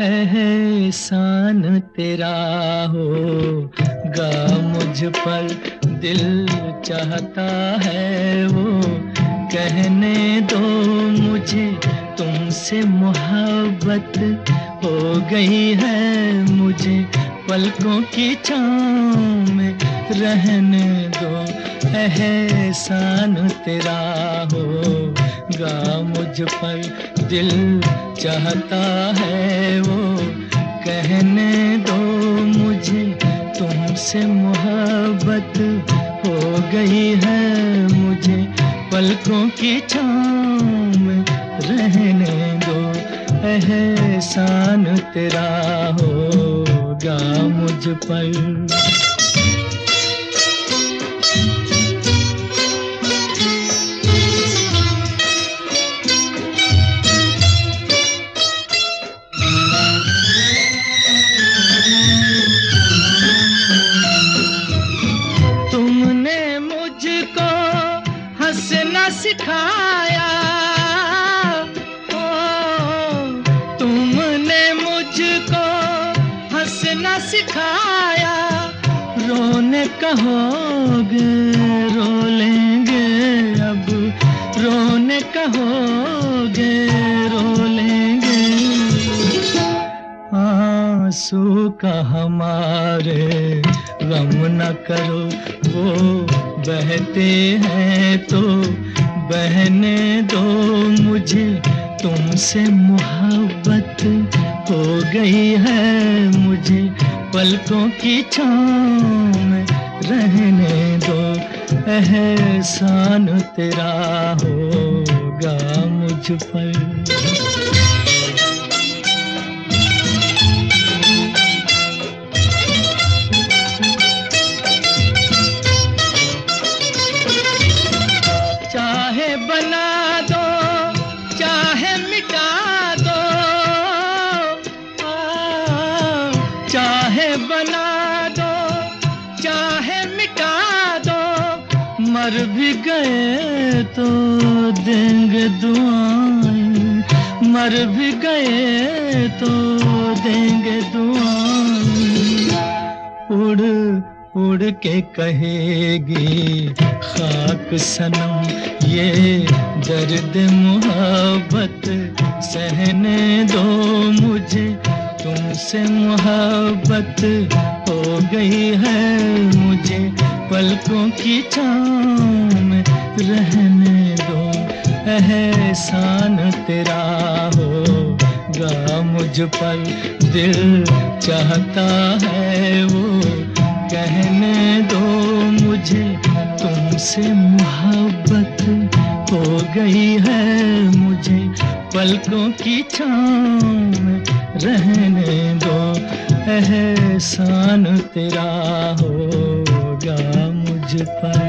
एहसान तेरा होगा मुझ पर दिल चाहता है वो। कहने दो मुझे, तुमसे मोहब्बत हो गई है मुझे। पलकों की छाँव में रहने दो, एहसान तेरा होगा मुझ पर दिल चाहता है वो। कहने दो मुझे, तुमसे मोहब्बत हो गई है मुझे। पलकों की छाँव में रहने दो, एहसान तेरा होगा मुझ पर। सिखाया ओ, तुमने मुझको हंसना सिखाया। रोने कहोगे, रो लेंगे अब। रोने कहोगे, रो लेंगे। आँसू का हमारे गम न करो, वो बहते हैं तो बहने दो मुझे, तुमसे मोहब्बत हो गई है मुझे। पलकों की छाँव में रहने दो, एहसान तेरा होगा मुझ पर। बना दो, चाहे मिटा दो। चाहे बना दो, चाहे मिटा दो। मर भी गए तो देंगे दुआएँ। मर भी गए तो देंगे दुआएँ। उड़ उड़ के कहेगी खाक सनम, ये दर्द मोहब्बत, सहने दो मुझे, तुमसे मोहब्बत हो गई है मुझे, पलकों की छाँव रहने दो, एहसान तेरा होगा मुझ पर, दिल चाहता है वो कहने दो मुझे, तुमसे मोहब्बत हो गई है मुझे। पलकों की छाँव में रहने दो, एहसान तेरा होगा मुझ पर।